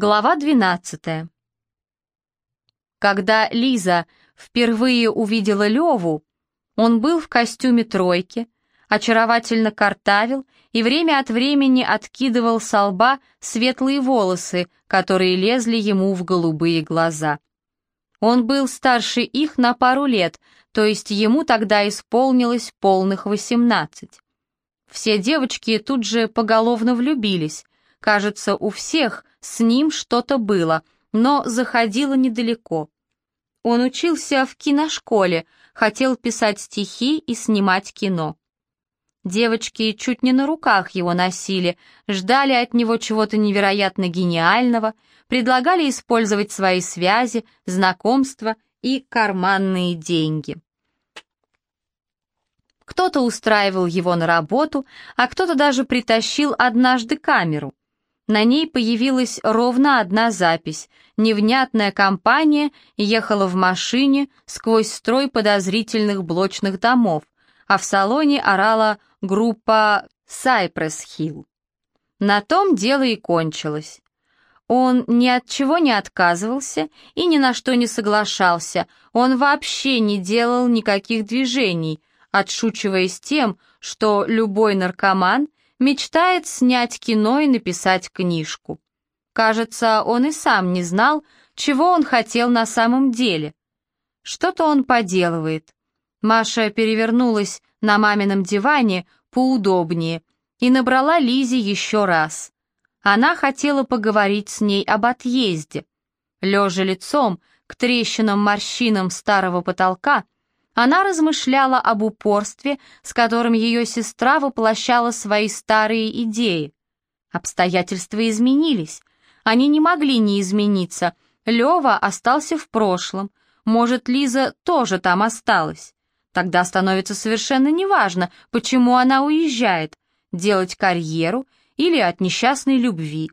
Глава 12. Когда Лиза впервые увидела Леву, он был в костюме тройки, очаровательно картавил и время от времени откидывал со лба светлые волосы, которые лезли ему в голубые глаза. Он был старше их на пару лет, то есть ему тогда исполнилось полных восемнадцать. Все девочки тут же поголовно влюбились, кажется, у всех с ним что-то было, но заходило недалеко. Он учился в киношколе, хотел писать стихи и снимать кино. Девочки чуть не на руках его носили, ждали от него чего-то невероятно гениального, предлагали использовать свои связи, знакомства и карманные деньги. Кто-то устраивал его на работу, а кто-то даже притащил однажды камеру. На ней появилась ровно одна запись. Невнятная компания ехала в машине сквозь строй подозрительных блочных домов, а в салоне орала группа Cypress Hill. На том дело и кончилось. Он ни от чего не отказывался и ни на что не соглашался, он вообще не делал никаких движений, отшучиваясь тем, что любой наркоман мечтает снять кино и написать книжку. Кажется, он и сам не знал, чего он хотел на самом деле. Что-то он поделывает. Маша перевернулась на мамином диване поудобнее и набрала Лизе еще раз. Она хотела поговорить с ней об отъезде. Лежа лицом к трещинам морщинам старого потолка, она размышляла об упорстве, с которым ее сестра воплощала свои старые идеи. Обстоятельства изменились. Они не могли не измениться. Лева остался в прошлом. Может, Лиза тоже там осталась. Тогда становится совершенно неважно, почему она уезжает, делать карьеру или от несчастной любви.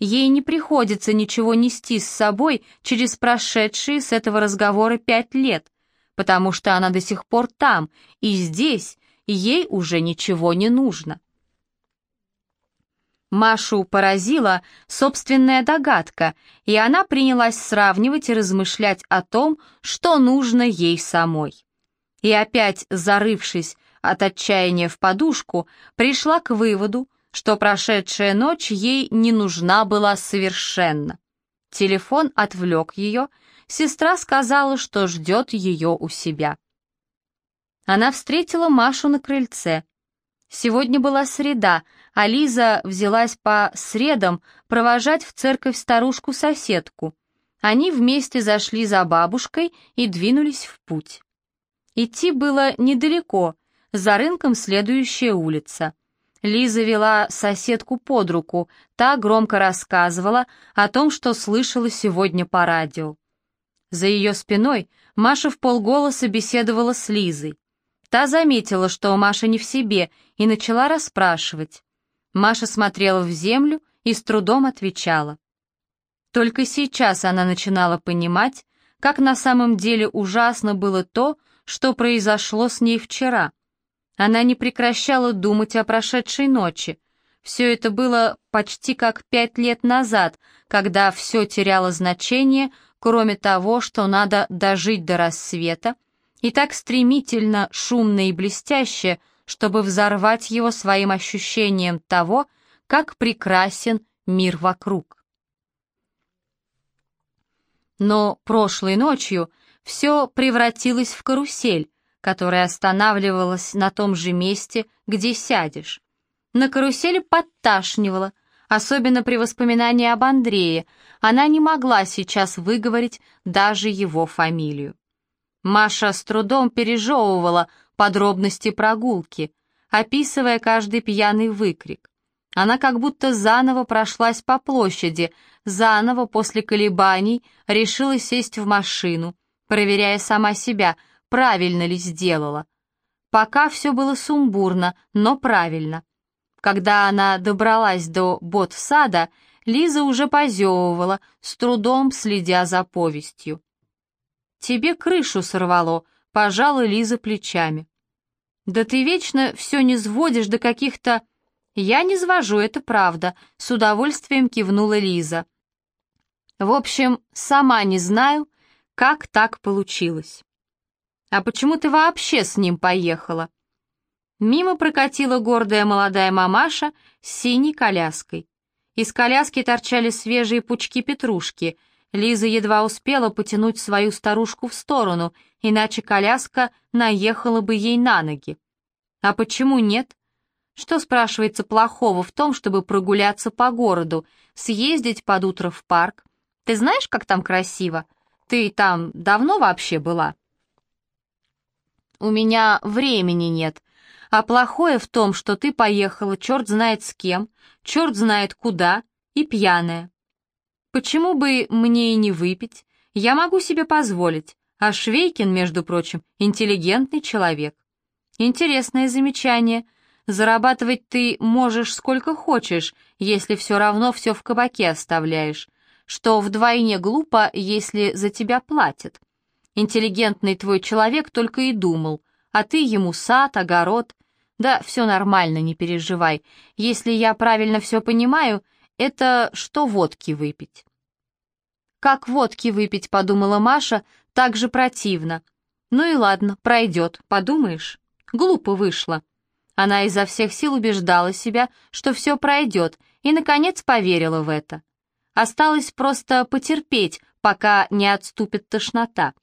Ей не приходится ничего нести с собой через прошедшие с этого разговора пять лет потому что она до сих пор там, и здесь ей уже ничего не нужно. Машу поразила собственная догадка, и она принялась сравнивать и размышлять о том, что нужно ей самой. И опять, зарывшись от отчаяния в подушку, пришла к выводу, что прошедшая ночь ей не нужна была совершенно. Телефон отвлек ее, сестра сказала, что ждет ее у себя. Она встретила Машу на крыльце. Сегодня была среда, а Лиза взялась по средам провожать в церковь старушку-соседку. Они вместе зашли за бабушкой и двинулись в путь. Идти было недалеко, за рынком следующая улица. Лиза вела соседку под руку, та громко рассказывала о том, что слышала сегодня по радио. За ее спиной Маша в полголоса беседовала с Лизой. Та заметила, что Маша не в себе, и начала расспрашивать. Маша смотрела в землю и с трудом отвечала. Только сейчас она начинала понимать, как на самом деле ужасно было то, что произошло с ней вчера. Она не прекращала думать о прошедшей ночи. Все это было почти как пять лет назад, когда все теряло значение, кроме того, что надо дожить до рассвета, и так стремительно, шумно и блестяще, чтобы взорвать его своим ощущением того, как прекрасен мир вокруг. Но прошлой ночью все превратилось в карусель, которая останавливалась на том же месте, где сядешь. На карусели подташнивало, особенно при воспоминании об Андрее, она не могла сейчас выговорить даже его фамилию. Маша с трудом пережевывала подробности прогулки, описывая каждый пьяный выкрик. Она как будто заново прошлась по площади, заново после колебаний решила сесть в машину, проверяя сама себя, правильно ли сделала. Пока все было сумбурно, но правильно. Когда она добралась до бот-сада, Лиза уже позевывала, с трудом следя за повестью. «Тебе крышу сорвало», — пожала Лиза плечами. «Да ты вечно все не сводишь до каких-то...» «Я не свожу, это правда», — с удовольствием кивнула Лиза. В общем, сама не знаю, как так получилось. А почему ты вообще с ним поехала? Мимо прокатила гордая молодая мамаша с синей коляской. Из коляски торчали свежие пучки петрушки. Лиза едва успела потянуть свою старушку в сторону, иначе коляска наехала бы ей на ноги. А почему нет? Что, спрашивается, плохого в том, чтобы прогуляться по городу, съездить под утро в парк? Ты знаешь, как там красиво? Ты там давно вообще была? У меня времени нет. А плохое в том, что ты поехала черт знает с кем, черт знает куда и пьяная. Почему бы мне и не выпить? Я могу себе позволить. А Швейкин, между прочим, интеллигентный человек. Интересное замечание — Зарабатывать ты можешь сколько хочешь, если все равно все в кабаке оставляешь, что вдвойне глупо, если за тебя платят. Интеллигентный твой человек только и думал, а ты ему сад, огород. Да, все нормально, не переживай. Если я правильно все понимаю, это что водки выпить. Как водки выпить, подумала Маша, так же противно. Ну и ладно, пройдет, подумаешь. Глупо вышло. Она изо всех сил убеждала себя, что все пройдет, и, наконец, поверила в это. Осталось просто потерпеть, пока не отступит тошнота.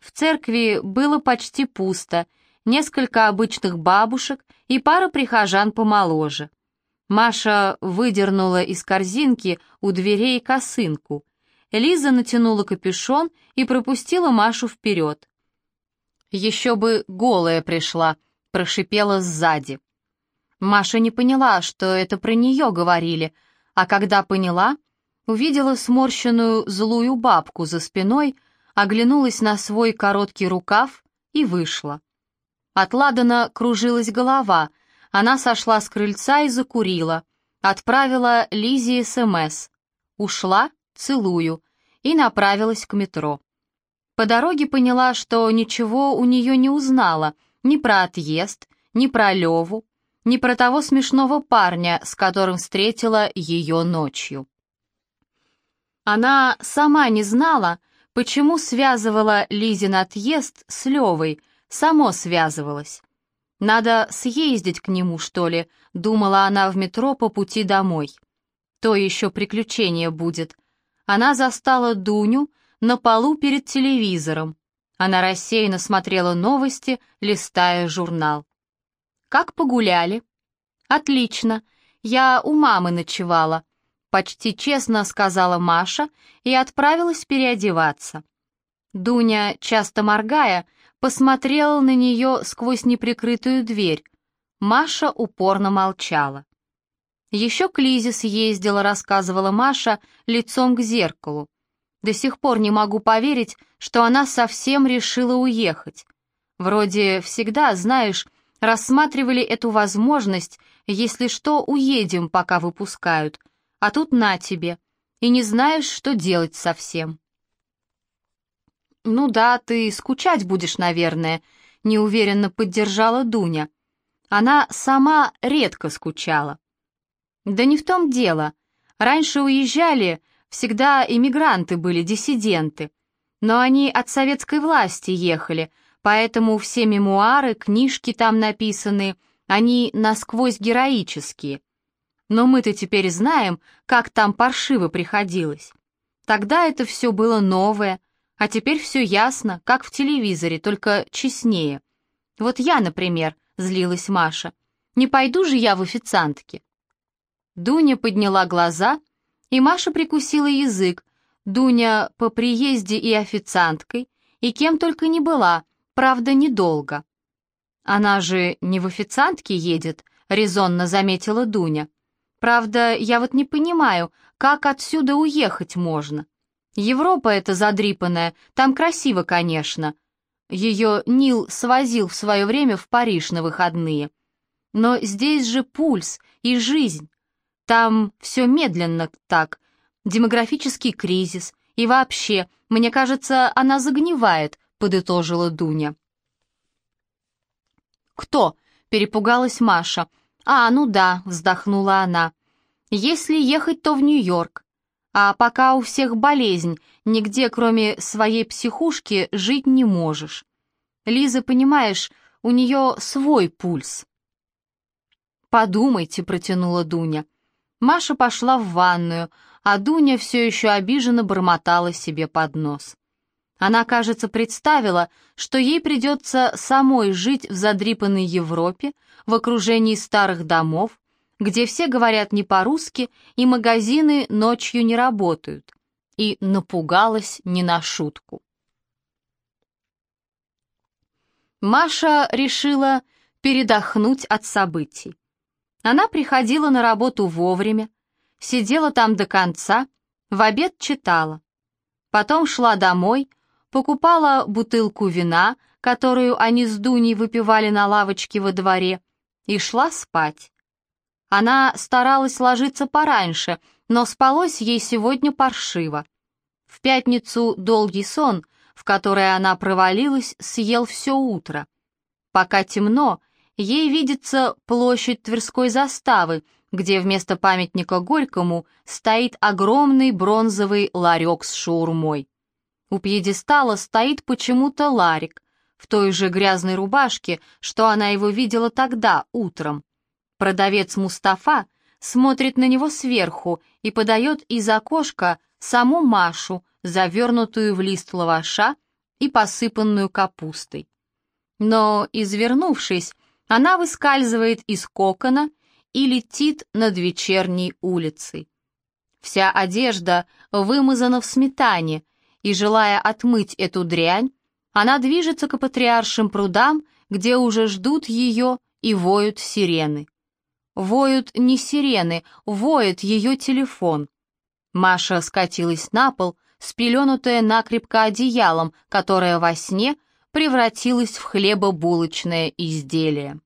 В церкви было почти пусто, несколько обычных бабушек и пара прихожан помоложе. Маша выдернула из корзинки у дверей косынку. Лиза натянула капюшон и пропустила Машу вперед. Еще бы голая пришла — прошипела сзади. Маша не поняла, что это про нее говорили, а когда поняла, увидела сморщенную злую бабку за спиной, оглянулась на свой короткий рукав и вышла. От Ладана кружилась голова, она сошла с крыльца и закурила, отправила Лизе СМС. Ушла, целую, и направилась к метро. По дороге поняла, что ничего у нее не узнала — ни про отъезд, ни про Леву, ни про того смешного парня, с которым встретила ее ночью. Она сама не знала, почему связывала Лизин отъезд с Левой, само связывалась. «Надо съездить к нему, что ли», — думала она в метро по пути домой. То еще приключение будет. Она застала Дуню на полу перед телевизором. Она рассеянно смотрела новости, листая журнал. «Как погуляли?» «Отлично. Я у мамы ночевала», — почти честно сказала Маша и отправилась переодеваться. Дуня, часто моргая, посмотрела на нее сквозь неприкрытую дверь. Маша упорно молчала. Еще к Лизе съездила, рассказывала Маша, лицом к зеркалу. До сих пор не могу поверить, что она совсем решила уехать. Вроде всегда, знаешь, рассматривали эту возможность, если что, уедем, пока выпускают. А тут на тебе, и не знаешь, что делать совсем. «Ну да, ты скучать будешь, наверное», — неуверенно поддержала Дуня. Она сама редко скучала. «Да не в том дело. Раньше уезжали, Всегда иммигранты были, диссиденты. Но они от советской власти ехали, поэтому все мемуары, книжки там написаны, они насквозь героические. Но мы-то теперь знаем, как там паршиво приходилось. Тогда это все было новое, а теперь все ясно, как в телевизоре, только честнее. Вот я, например, злилась Маша, не пойду же я в официантки. Дуня подняла глаза — и Маша прикусила язык. Дуня по приезде и официанткой, и кем только не была, правда, недолго. «Она же не в официантке едет», — резонно заметила Дуня. «Правда, я вот не понимаю, как отсюда уехать можно? Европа эта задрипанная, там красиво, конечно. Ее Нил свозил в свое время в Париж на выходные. Но здесь же пульс и жизнь. Там все медленно так, демографический кризис, и вообще, мне кажется, она загнивает», — подытожила Дуня. «Кто?» — перепугалась Маша. «А, ну да», — вздохнула она. «Если ехать, то в Нью-Йорк. А пока у всех болезнь, нигде, кроме своей психушки, жить не можешь. Лиза, понимаешь, у нее свой пульс. «Подумайте», — протянула Дуня. Маша пошла в ванную, а Дуня все еще обиженно бормотала себе под нос. Она, кажется, представила, что ей придется самой жить в задрипанной Европе, в окружении старых домов, где все говорят не по-русски и магазины ночью не работают, и напугалась не на шутку. Маша решила передохнуть от событий. Она приходила на работу вовремя, сидела там до конца, в обед читала. Потом шла домой, покупала бутылку вина, которую они с Дуней выпивали на лавочке во дворе, и шла спать. Она старалась ложиться пораньше, но спалось ей сегодня паршиво. В пятницу долгий сон, в который она провалилась, съел все утро. Пока темно, ей видится площадь Тверской заставы, где вместо памятника Горькому стоит огромный бронзовый ларек с шаурмой. У пьедестала стоит почему-то Ларик, в той же грязной рубашке, что она его видела тогда, утром. Продавец Мустафа смотрит на него сверху и подает из окошка саму Машу, завернутую в лист лаваша и посыпанную капустой. Но, извернувшись, она выскальзывает из кокона и летит над вечерней улицей. Вся одежда вымазана в сметане, и, желая отмыть эту дрянь, она движется к патриаршим прудам, где уже ждут ее и воют сирены. Воют не сирены, воет ее телефон. Маша скатилась на пол, спеленутая накрепко одеялом, которое во сне превратилось в хлебобулочное изделие.